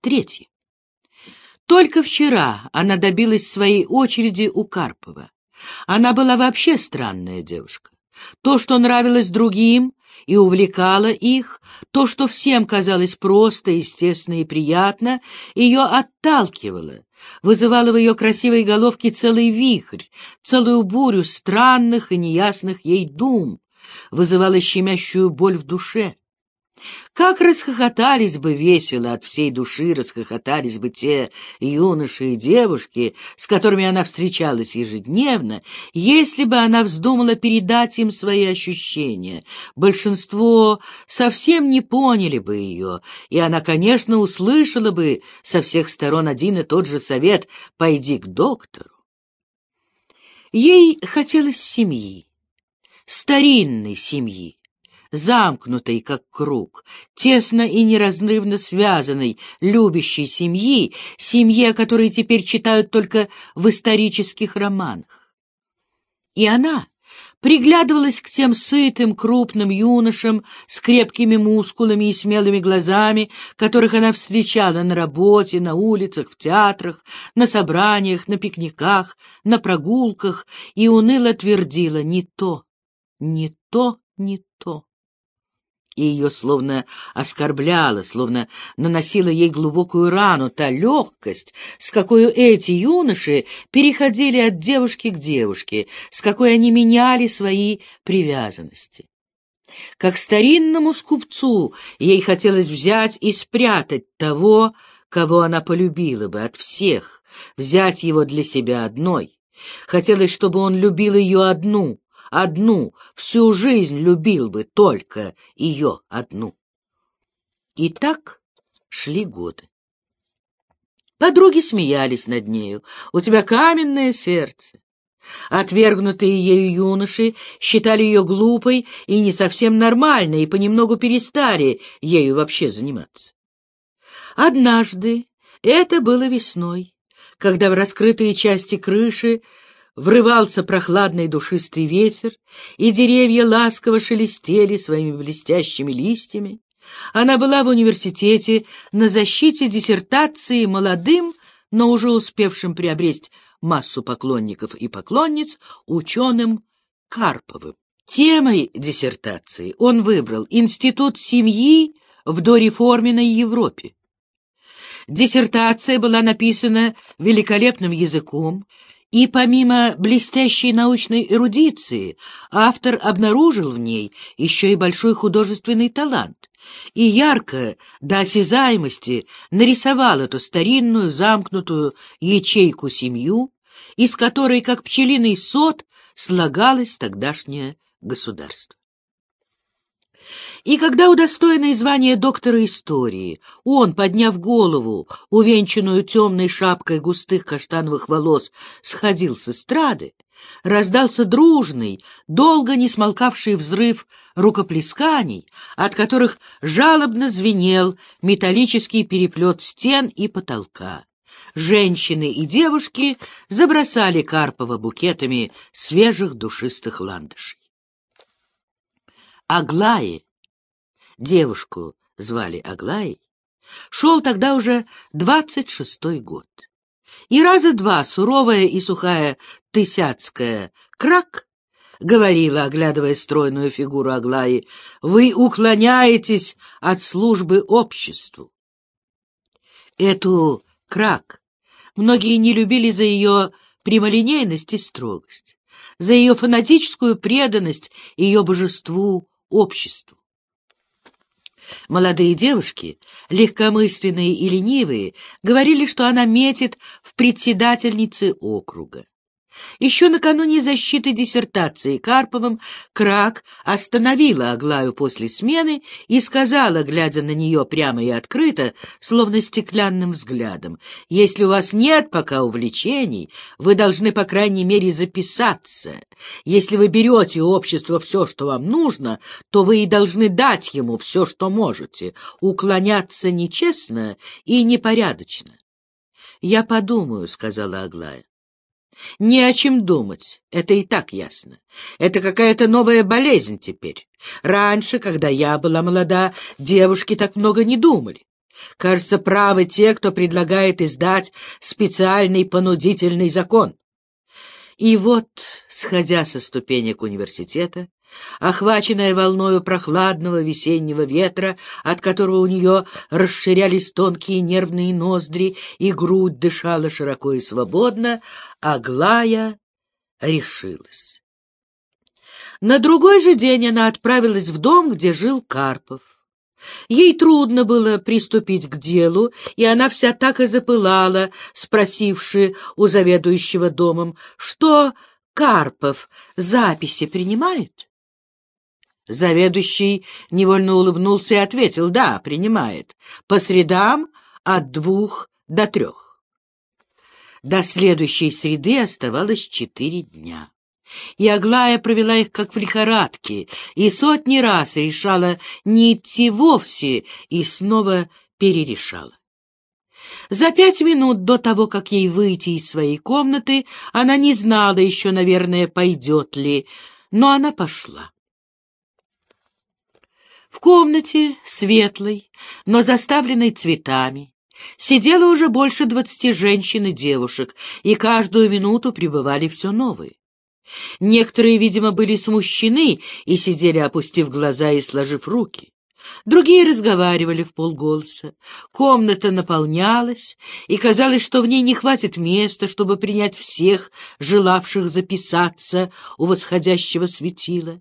Третье. Только вчера она добилась своей очереди у Карпова. Она была вообще странная девушка. То, что нравилось другим и увлекало их, то, что всем казалось просто, естественно и приятно, ее отталкивало, вызывало в ее красивой головке целый вихрь, целую бурю странных и неясных ей дум, вызывало щемящую боль в душе. Как расхохотались бы весело от всей души, расхохотались бы те юноши и девушки, с которыми она встречалась ежедневно, если бы она вздумала передать им свои ощущения. Большинство совсем не поняли бы ее, и она, конечно, услышала бы со всех сторон один и тот же совет «пойди к доктору». Ей хотелось семьи, старинной семьи, замкнутой, как круг, тесно и неразрывно связанной, любящей семьи, семьи, о которой теперь читают только в исторических романах. И она приглядывалась к тем сытым, крупным юношам с крепкими мускулами и смелыми глазами, которых она встречала на работе, на улицах, в театрах, на собраниях, на пикниках, на прогулках, и уныло твердила «не то, не то, не то» и ее словно оскорбляла, словно наносила ей глубокую рану та легкость, с какой эти юноши переходили от девушки к девушке, с какой они меняли свои привязанности. Как старинному скупцу ей хотелось взять и спрятать того, кого она полюбила бы от всех, взять его для себя одной. Хотелось, чтобы он любил ее одну, одну, всю жизнь любил бы только ее одну. И так шли годы. Подруги смеялись над нею. «У тебя каменное сердце». Отвергнутые ею юноши считали ее глупой и не совсем нормальной, и понемногу перестали ею вообще заниматься. Однажды, это было весной, когда в раскрытые части крыши врывался прохладный душистый ветер, и деревья ласково шелестели своими блестящими листьями. Она была в университете на защите диссертации молодым, но уже успевшим приобрести массу поклонников и поклонниц, ученым Карповым. Темой диссертации он выбрал Институт семьи в дореформенной Европе. Диссертация была написана великолепным языком, и помимо блестящей научной эрудиции, автор обнаружил в ней еще и большой художественный талант и ярко, до осязаемости, нарисовал эту старинную замкнутую ячейку-семью, из которой, как пчелиный сот, слагалось тогдашнее государство. И когда удостоенный звания доктора истории, он, подняв голову, увенчанную темной шапкой густых каштановых волос, сходил с эстрады, раздался дружный, долго не смолкавший взрыв рукоплесканий, от которых жалобно звенел металлический переплет стен и потолка. Женщины и девушки забросали Карпова букетами свежих душистых ландышей. Аглае, девушку звали Аглаей, шел тогда уже двадцать шестой год. И раза два суровая и сухая тысяцкая крак говорила, оглядывая стройную фигуру Аглаи, «Вы уклоняетесь от службы обществу». Эту крак многие не любили за ее прямолинейность и строгость, за ее фанатическую преданность ее божеству обществу. Молодые девушки, легкомысленные и ленивые, говорили, что она метит в председательнице округа. Еще накануне защиты диссертации Карповым Крак остановила Аглаю после смены и сказала, глядя на нее прямо и открыто, словно стеклянным взглядом, «Если у вас нет пока увлечений, вы должны, по крайней мере, записаться. Если вы берете у общества все, что вам нужно, то вы и должны дать ему все, что можете, уклоняться нечестно и непорядочно». «Я подумаю», — сказала Аглая. Не о чем думать, это и так ясно. Это какая-то новая болезнь теперь. Раньше, когда я была молода, девушки так много не думали. Кажется, правы те, кто предлагает издать специальный понудительный закон. И вот, сходя со ступенек университета, охваченная волною прохладного весеннего ветра, от которого у нее расширялись тонкие нервные ноздри и грудь дышала широко и свободно, Аглая решилась. На другой же день она отправилась в дом, где жил Карпов. Ей трудно было приступить к делу, и она вся так и запылала, спросивши у заведующего домом, что Карпов записи принимает? Заведующий невольно улыбнулся и ответил, да, принимает, по средам от двух до трех. До следующей среды оставалось четыре дня. И Аглая провела их как в лихорадке, и сотни раз решала не идти вовсе, и снова перерешала. За пять минут до того, как ей выйти из своей комнаты, она не знала еще, наверное, пойдет ли, но она пошла. В комнате, светлой, но заставленной цветами, сидело уже больше двадцати женщин и девушек, и каждую минуту прибывали все новые. Некоторые, видимо, были смущены и сидели, опустив глаза и сложив руки. Другие разговаривали в полголоса. Комната наполнялась, и казалось, что в ней не хватит места, чтобы принять всех, желавших записаться у восходящего светила.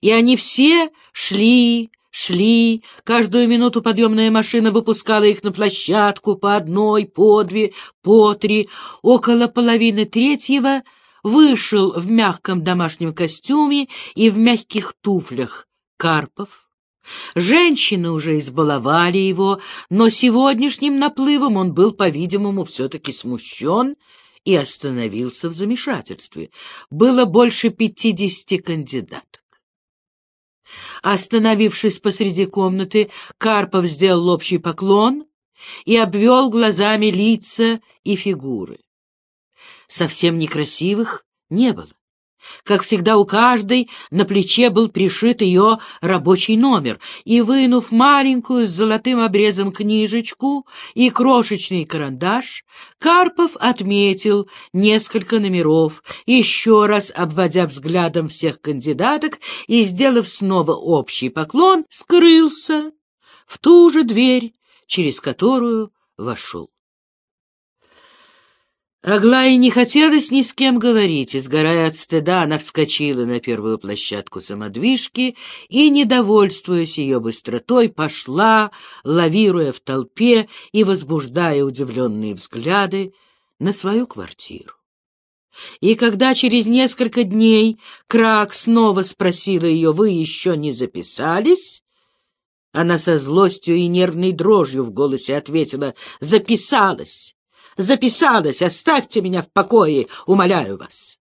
И они все шли, шли, каждую минуту подъемная машина выпускала их на площадку по одной, по две, по три. Около половины третьего — вышел в мягком домашнем костюме и в мягких туфлях Карпов. Женщины уже избаловали его, но сегодняшним наплывом он был, по-видимому, все-таки смущен и остановился в замешательстве. Было больше пятидесяти кандидаток. Остановившись посреди комнаты, Карпов сделал общий поклон и обвел глазами лица и фигуры совсем некрасивых не было. Как всегда у каждой на плече был пришит ее рабочий номер, и, вынув маленькую с золотым обрезом книжечку и крошечный карандаш, Карпов отметил несколько номеров, еще раз обводя взглядом всех кандидаток и, сделав снова общий поклон, скрылся в ту же дверь, через которую вошел. Аглае не хотелось ни с кем говорить, и, сгорая от стыда, она вскочила на первую площадку самодвижки и, недовольствуясь ее быстротой, пошла, лавируя в толпе и возбуждая удивленные взгляды, на свою квартиру. И когда через несколько дней Крак снова спросила ее, «Вы еще не записались?» Она со злостью и нервной дрожью в голосе ответила, «Записалась! Записалась, оставьте меня в покое, умоляю вас.